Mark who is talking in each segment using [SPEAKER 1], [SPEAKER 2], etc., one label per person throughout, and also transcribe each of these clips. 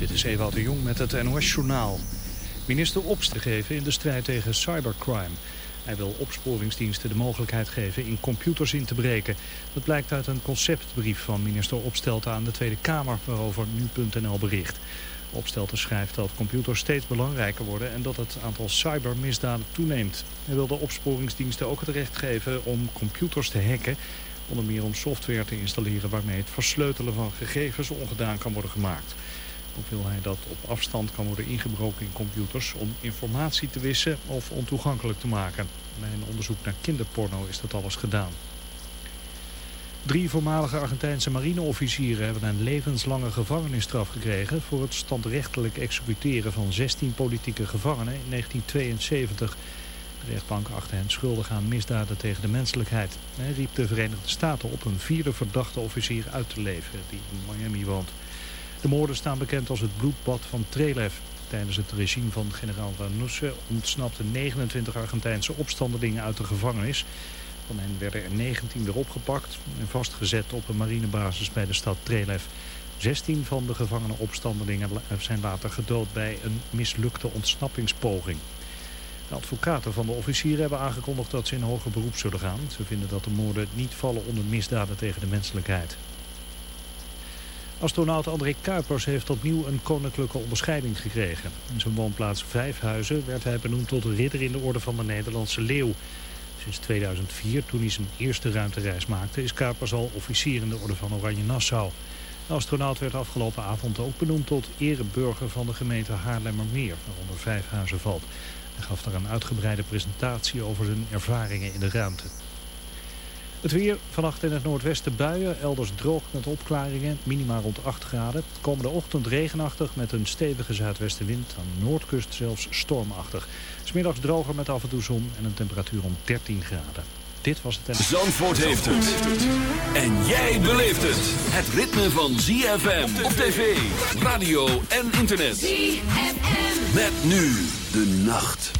[SPEAKER 1] Dit is Ewout de Jong met het NOS-journaal. Minister Opst geven in de strijd tegen cybercrime. Hij wil opsporingsdiensten de mogelijkheid geven in computers in te breken. Dat blijkt uit een conceptbrief van minister Opstelten aan de Tweede Kamer... waarover nu.nl bericht. Opstelten schrijft dat computers steeds belangrijker worden... en dat het aantal cybermisdaden toeneemt. Hij wil de opsporingsdiensten ook het recht geven om computers te hacken... onder meer om software te installeren waarmee het versleutelen van gegevens ongedaan kan worden gemaakt. Ook wil hij dat op afstand kan worden ingebroken in computers om informatie te wissen of ontoegankelijk te maken. Bij een onderzoek naar kinderporno is dat alles gedaan. Drie voormalige Argentijnse marineofficieren hebben een levenslange gevangenisstraf gekregen voor het standrechtelijk executeren van 16 politieke gevangenen in 1972. De rechtbank achtte hen schuldig aan misdaden tegen de menselijkheid. Hij riep de Verenigde Staten op een vierde verdachte officier uit te leveren die in Miami woont. De moorden staan bekend als het bloedbad van Trelev. Tijdens het regime van generaal Ranusse ontsnapten 29 Argentijnse opstandelingen uit de gevangenis. Van hen werden er 19 weer opgepakt en vastgezet op een marinebasis bij de stad Trelev. 16 van de gevangene opstandelingen zijn later gedood bij een mislukte ontsnappingspoging. De advocaten van de officieren hebben aangekondigd dat ze in hoger beroep zullen gaan. Ze vinden dat de moorden niet vallen onder misdaden tegen de menselijkheid. Astronaut André Kuipers heeft opnieuw een koninklijke onderscheiding gekregen. In zijn woonplaats Vijfhuizen werd hij benoemd tot ridder in de orde van de Nederlandse Leeuw. Sinds 2004, toen hij zijn eerste ruimtereis maakte, is Kuipers al officier in de orde van Oranje Nassau. De astronaut werd afgelopen avond ook benoemd tot ereburger van de gemeente Haarlemmermeer, waaronder Vijfhuizen valt. Hij gaf daar een uitgebreide presentatie over zijn ervaringen in de ruimte. Het weer, vannacht in het noordwesten buien, elders droog met opklaringen, minima rond 8 graden. Komende ochtend regenachtig met een stevige zuidwestenwind, aan de noordkust zelfs stormachtig. Smiddags droger met af en toe zon en een temperatuur om 13 graden. Dit was het...
[SPEAKER 2] Zandvoort heeft het. En jij beleeft het. Het ritme van ZFM op tv, radio en internet. ZFM. Met nu de nacht.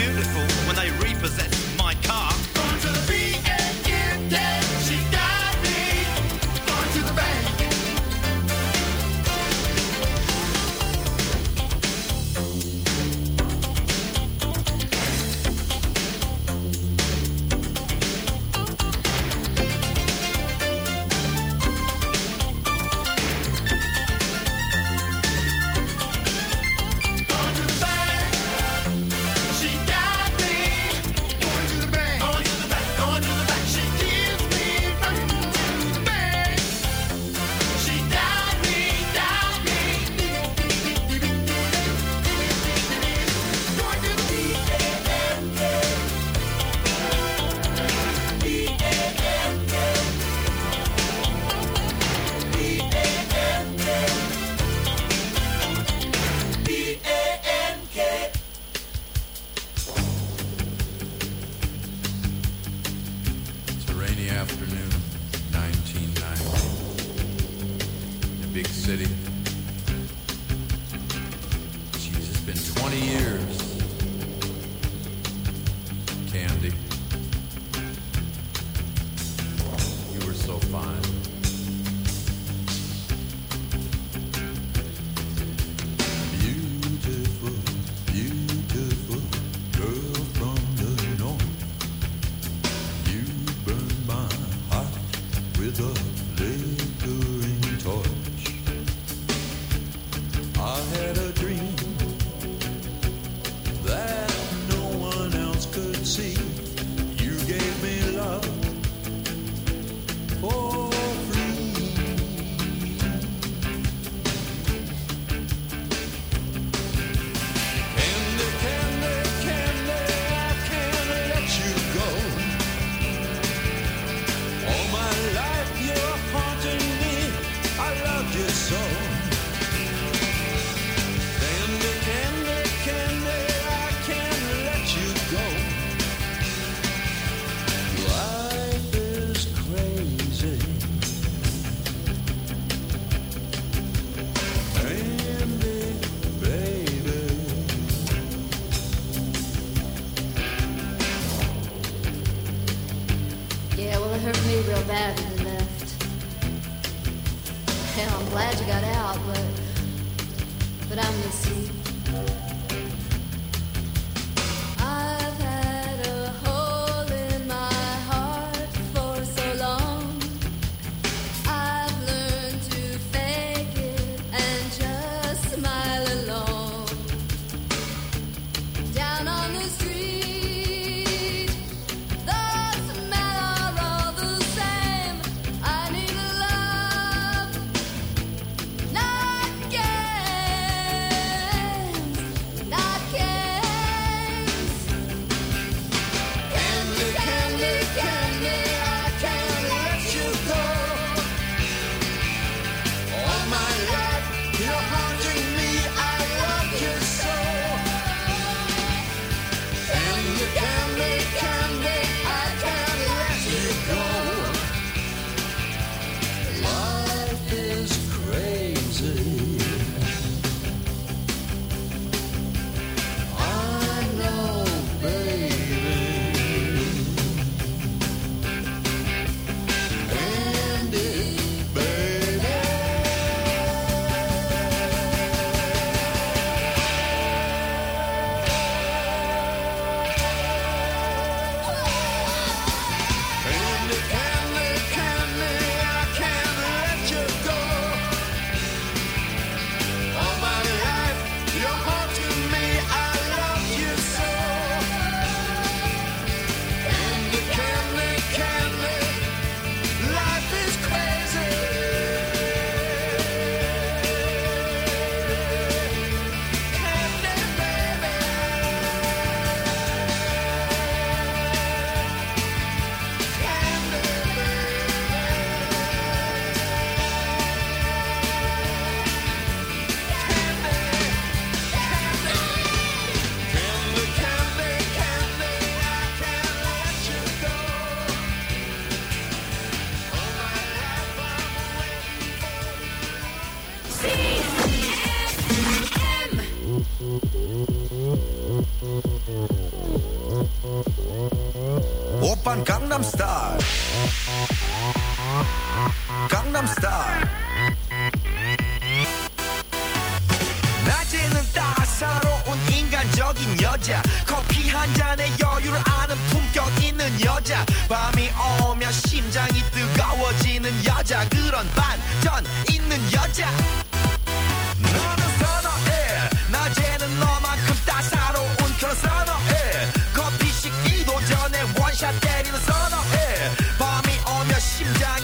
[SPEAKER 3] Beautiful when they repossess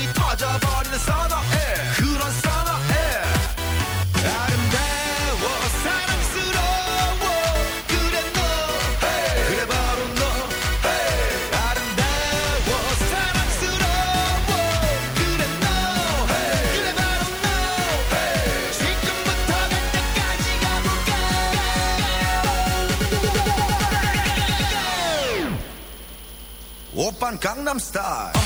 [SPEAKER 4] 이 터져버리는 서너 해, 그런 서너 해, 아름다워 사랑스러워. 그래 너 그래 바로 너 아름다워 사랑스러워. 그래 너 그래 바로 너 지금부터 갈 때까지 가볼까? 오빤 강남스타일.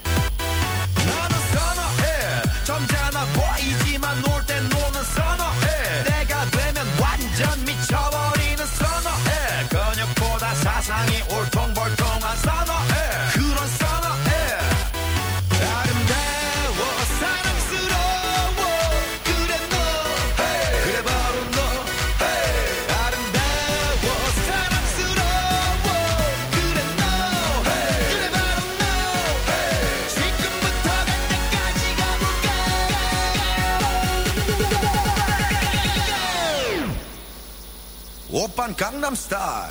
[SPEAKER 5] Die.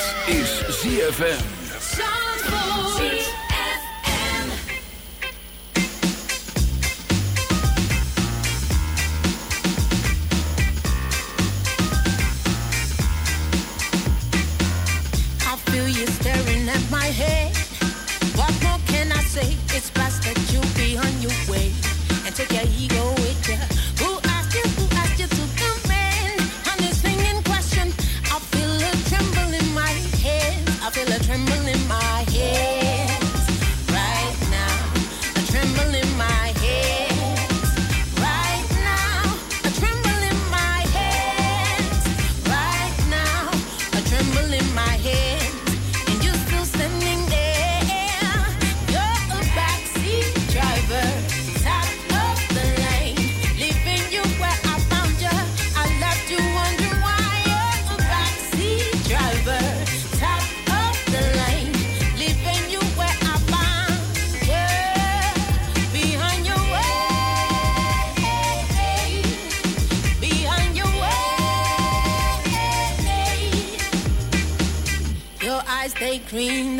[SPEAKER 5] Dit is ZFM.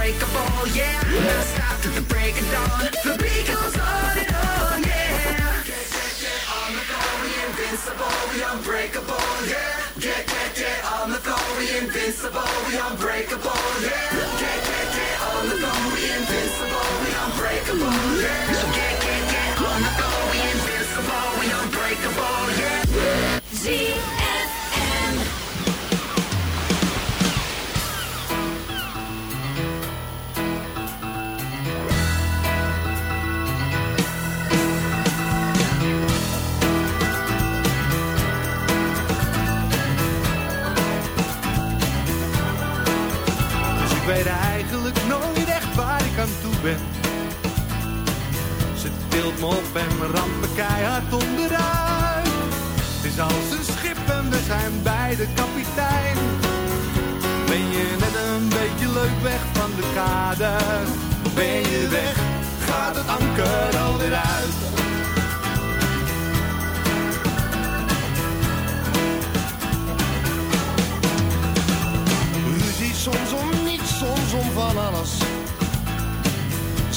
[SPEAKER 4] unbreakable, yeah. Now stop till the break of dawn. The beat goes on and on, yeah. Get, get, get on the floor. We invincible, we unbreakable, yeah. Get, get, get on the floor. We invincible, we unbreakable, yeah. Get, get, get on the floor. We invincible, we unbreakable, yeah. So get, get, get on the floor. We invincible, we unbreakable, yeah.
[SPEAKER 6] ZFM.
[SPEAKER 3] Op en me keihard onderuit. Het is als een schip en we zijn beide kapitein. Ben je net een beetje leuk weg van de kade? Ben je weg, gaat het anker alweer uit. Ruzie soms om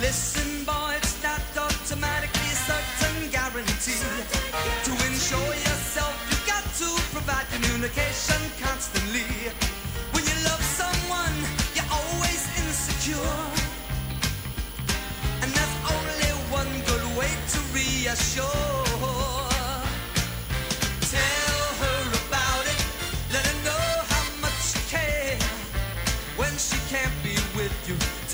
[SPEAKER 7] Listen, boy, it's not automatically a certain guarantee. To ensure yourself, you've got to provide communication constantly. When you love someone, you're always insecure. And that's only one good way to reassure.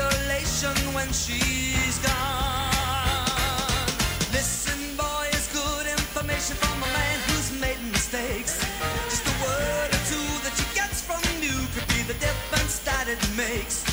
[SPEAKER 7] a when she's gone? Listen, boy, it's good information from a man who's made mistakes. Just a word or two that she gets from you could be the difference that it makes.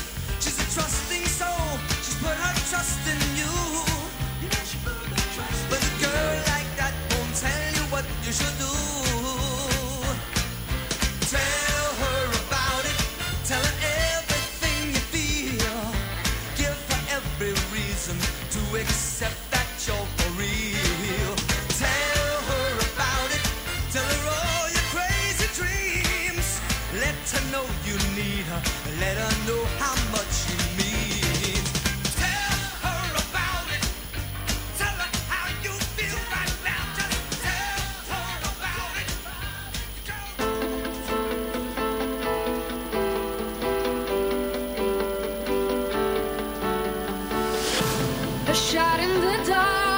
[SPEAKER 5] Shot in the dark,